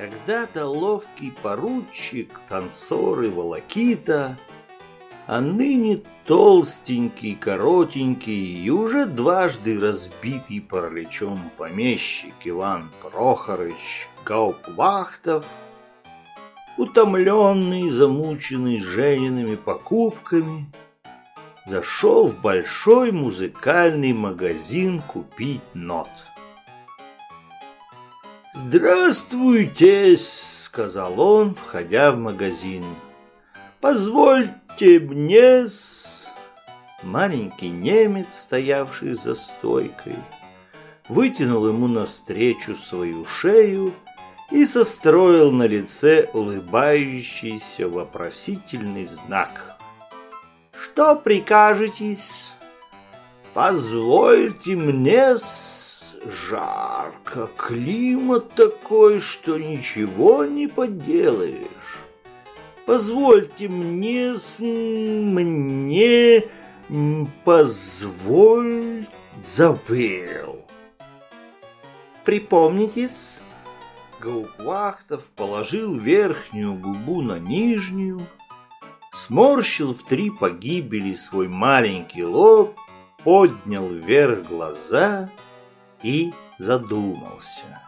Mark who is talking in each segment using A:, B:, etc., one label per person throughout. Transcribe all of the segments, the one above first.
A: Когда-то ловкий поручик, танцор и волокита, а ныне толстенький, коротенький и уже дважды разбитый параличом помещик Иван Прохорыч Гаупвахтов, утомленный, замученный Жениными покупками, зашел в большой музыкальный магазин купить нот. «Здравствуйте!» — сказал он, входя в магазин. «Позвольте мне...» Маленький немец, стоявший за стойкой, вытянул ему навстречу свою шею и состроил на лице улыбающийся вопросительный знак. «Что прикажетесь?» «Позвольте мне жарко, климат такой, что ничего не поделаешь. Позвольте мне, мне, позволь, забыл. Припомнитесь? Гаупвахтов положил верхнюю губу на нижнюю, сморщил в три погибели свой маленький лоб, поднял вверх глаза — и задумался.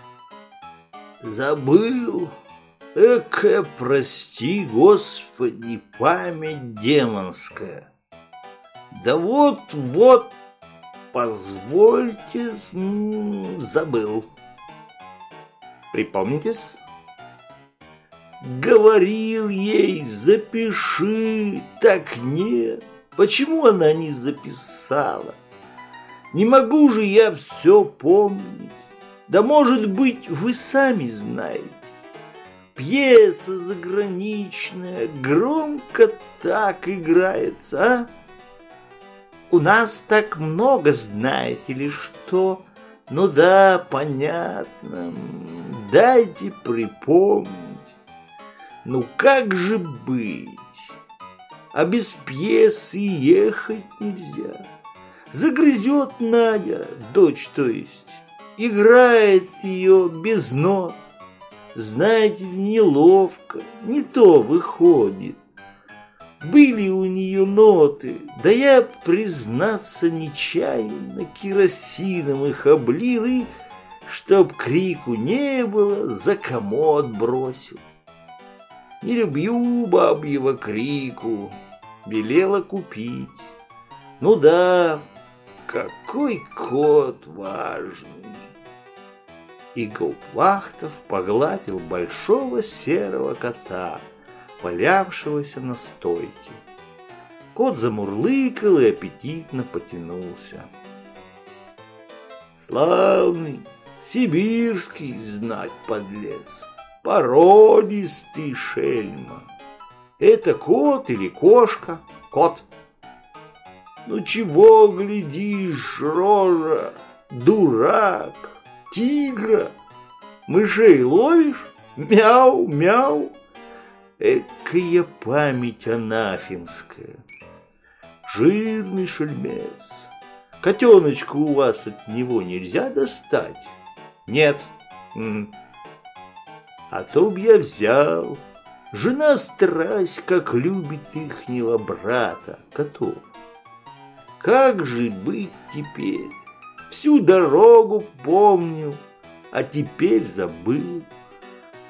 A: Забыл, эка, прости, Господи, память демонская. Да вот-вот, позвольте, забыл. Припомнитесь? Говорил ей, запиши, так нет. Почему она не записала? Не могу же я все помнить. Да, может быть, вы сами знаете. Пьеса заграничная, громко так играется, а? У нас так много, знаете ли, что... Ну да, понятно. Дайте припомнить. Ну как же быть? А без пьесы ехать нельзя. Загрызет Надя, дочь то есть, играет ее без нот. Знаете, неловко, не то выходит. Были у нее ноты, да я, признаться, нечаянно керосином их облил и, чтоб крику не было, за комод бросил. Не люблю бабьего крику, велела купить. Ну да, какой кот важный!» И Гауптвахтов погладил большого серого кота, валявшегося на стойке. Кот замурлыкал и аппетитно потянулся. «Славный, сибирский, знать подлец, породистый шельма. Это кот или кошка? Кот!» Ну чего глядишь, рожа, дурак, тигра? Мышей ловишь? Мяу, мяу. Экая память анафемская. Жирный шельмец. Котеночку у вас от него нельзя достать? Нет. А то б я взял. Жена страсть, как любит ихнего брата, котов. Как же быть теперь? Всю дорогу помню, а теперь забыл.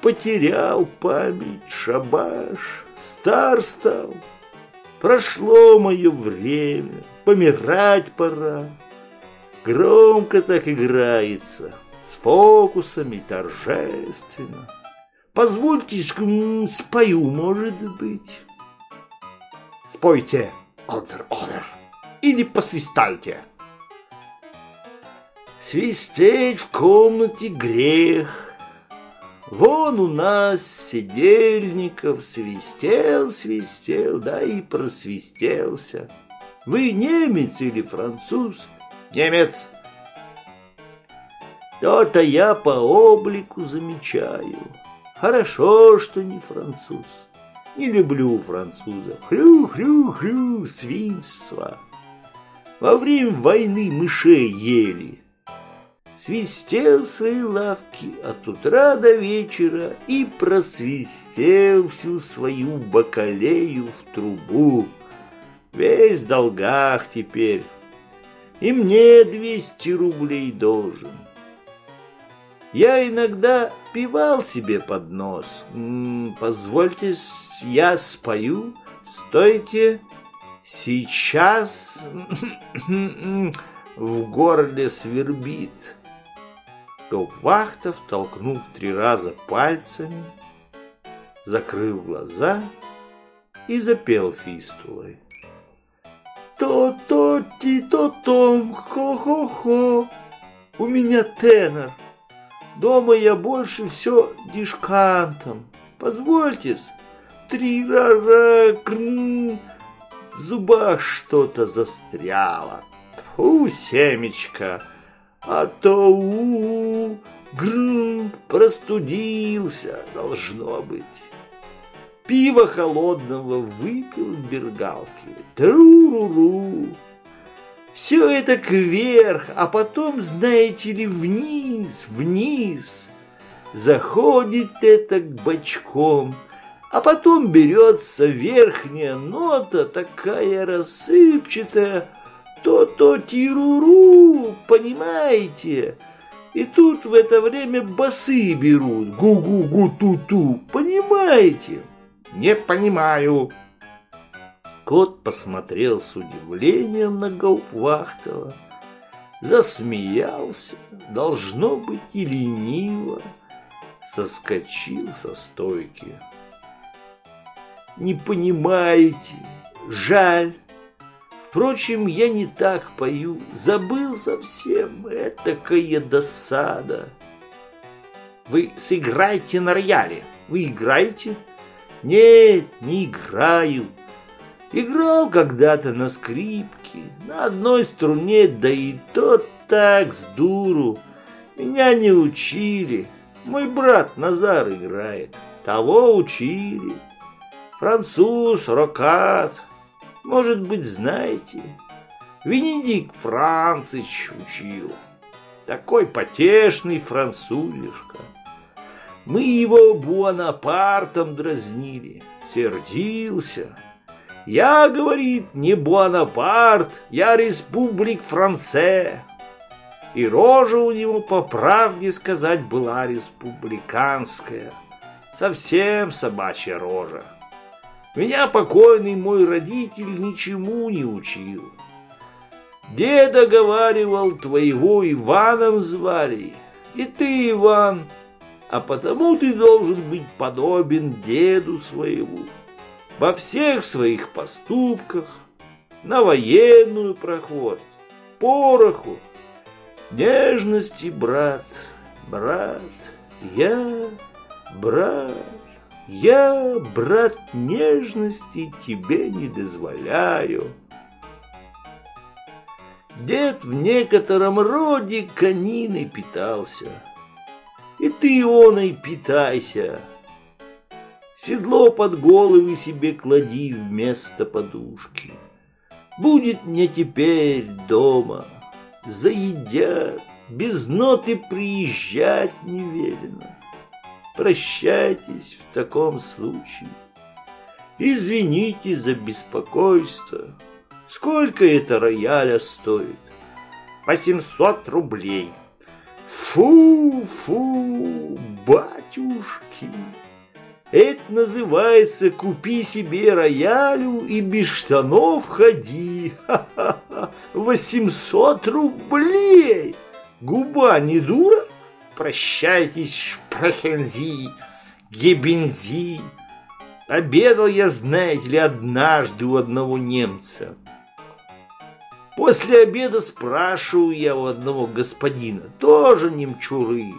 A: Потерял память, шабаш, стар стал. Прошло мое время, помирать пора. Громко так играется, с фокусами торжественно. Позвольте спою, может быть. Спойте, Одер, Одер или посвистайте. Свистеть в комнате грех. Вон у нас сидельников свистел, свистел, да и просвистелся. Вы немец или француз? Немец. То-то я по облику замечаю. Хорошо, что не француз. Не люблю французов. Хрю-хрю-хрю, свинство. Во время войны мышей ели. свистел свои лавки от утра до вечера и просвистел всю свою бакалею в трубу. Весь в долгах теперь, и мне двести рублей должен. Я иногда пивал себе под нос. М -м, позвольте, я спою. Стойте, сейчас в горле свербит. То Вахтов, толкнув три раза пальцами, закрыл глаза и запел фистулой. То-то-ти-то-том, хо-хо-хо. У меня тенор. Дома я больше все дишкантом. Позвольтесь, три ра крн, в зубах что-то застряло. Фу, семечка, а то у грн, простудился, должно быть. Пиво холодного выпил в бергалке. Тру-ру-ру. Все это кверх, а потом, знаете ли, вниз, вниз. Заходит это к бочком, а потом берется верхняя нота, такая рассыпчатая, то-то тируру, понимаете? И тут в это время басы берут, гу-гу-гу-ту-ту, понимаете? Не понимаю, Кот посмотрел с удивлением на Гаупвахтова, засмеялся, должно быть, и лениво, соскочил со стойки. «Не понимаете, жаль. Впрочем, я не так пою, забыл совсем, этакая досада». «Вы сыграете на рояле? Вы играете?» «Нет, не играю», Играл когда-то на скрипке, на одной струне, да и то так с дуру. Меня не учили. Мой брат Назар играет. Того учили. Француз, Рокат. Может быть, знаете. Венедикт Францич учил. Такой потешный французишка. Мы его Буанапартом дразнили. Сердился. Я, говорит, не Буанапарт, я республик Франце. И рожа у него, по правде сказать, была республиканская. Совсем собачья рожа. Меня покойный мой родитель ничему не учил. Деда говаривал, твоего Иваном звали, и ты, Иван, а потому ты должен быть подобен деду своему. Во всех своих поступках, на военную проход, пороху, нежности, брат, брат, я, брат, я, брат, нежности тебе не дозволяю. Дед в некотором роде кониной питался, и ты оной питайся, Седло под головы себе клади вместо подушки. Будет мне теперь дома, заедят, без ноты приезжать не велено. Прощайтесь в таком случае. Извините за беспокойство. Сколько это рояля стоит? Восемьсот рублей. Фу, фу, батюшки. Это называется «Купи себе роялю и без штанов ходи». Ха-ха-ха. 800 рублей! Губа не дура? Прощайтесь, шпрахензи, гебензи. Обедал я, знаете ли, однажды у одного немца. После обеда спрашиваю я у одного господина, тоже немчуры,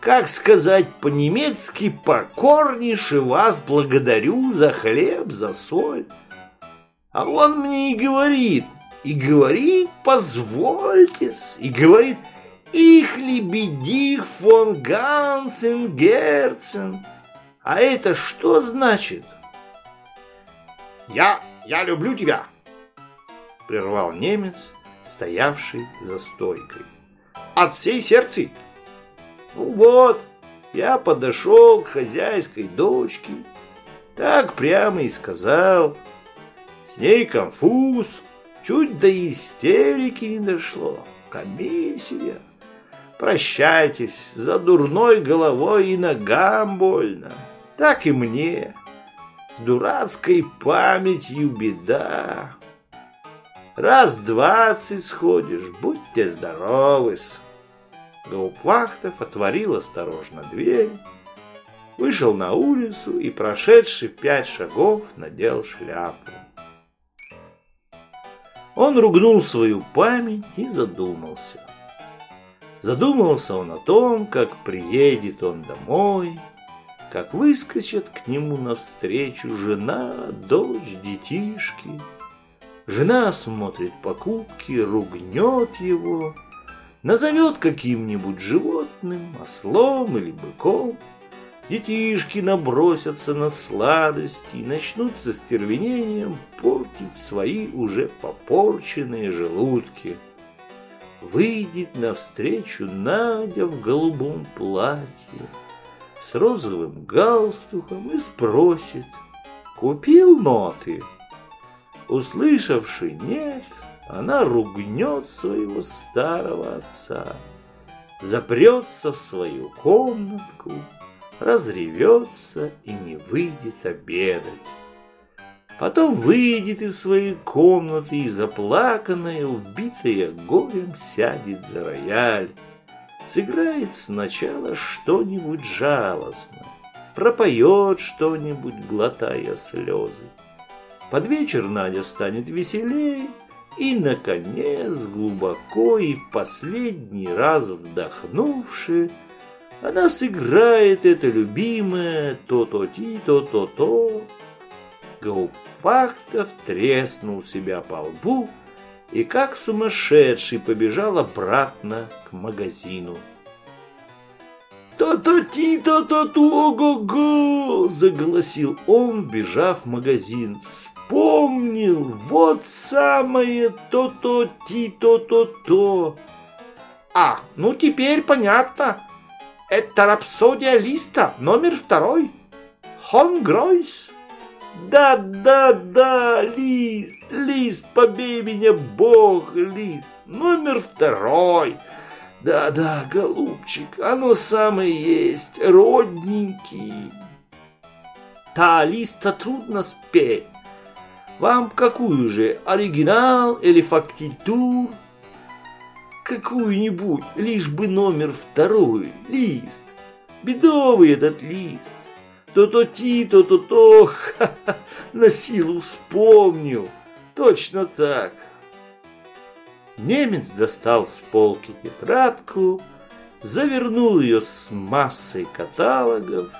A: как сказать по-немецки, покорнейше вас благодарю за хлеб, за соль. А он мне и говорит, и говорит, позвольтесь, и говорит, их лебедих фон Гансен Герцен. А это что значит? Я, я люблю тебя, прервал немец, стоявший за стойкой. от всей сердца. Ну вот, я подошел к хозяйской дочке, так прямо и сказал. С ней конфуз, чуть до истерики не дошло. Комиссия. Прощайтесь, за дурной головой и ногам больно. Так и мне. С дурацкой памятью беда. Раз двадцать сходишь, будьте здоровы. Гаупвахтов отворил осторожно дверь, вышел на улицу и, прошедший пять шагов, надел шляпу. Он ругнул свою память и задумался. Задумался он о том, как приедет он домой, как выскочит к нему навстречу жена, дочь, детишки. Жена смотрит покупки, ругнет его, назовет каким-нибудь животным, ослом или быком. Детишки набросятся на сладости и начнут со стервенением портить свои уже попорченные желудки. Выйдет навстречу Надя в голубом платье с розовым галстуком и спросит, «Купил ноты?» Услышавший «нет», она ругнет своего старого отца, запрется в свою комнатку, разревется и не выйдет обедать. Потом выйдет из своей комнаты и заплаканная, убитая горем, сядет за рояль. Сыграет сначала что-нибудь жалостное, пропоет что-нибудь, глотая слезы. Под вечер Надя станет веселей, и, наконец, глубоко и в последний раз вдохнувши, она сыграет это любимое то-то-ти, то-то-то. Гаупфактов треснул себя по лбу и как сумасшедший побежал обратно к магазину. «То-то-ти, то-то-ту, ого-го!» — заголосил он, бежав в магазин. «Вспомнил! Вот самое то-то-ти, то-то-то!» «А, ну теперь понятно!» Это рапсодия Листа, номер второй. Хонгройс. Да, да, да, Лист, Лист, побей меня, Бог, Лист, номер второй. Да, да, голубчик, оно самое есть, родненький. Та Листа трудно спеть. Вам какую же, оригинал или фактитур? какую-нибудь, лишь бы номер второй, лист. Бедовый этот лист. То-то ти, то-то-то, на силу вспомнил. Точно так. Немец достал с полки тетрадку, завернул ее с массой каталогов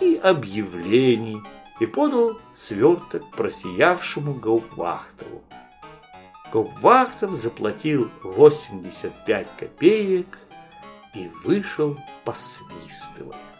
A: и объявлений и подал сверток просиявшему Гаупвахтову. Губвахтов заплатил 85 копеек и вышел посвистывая.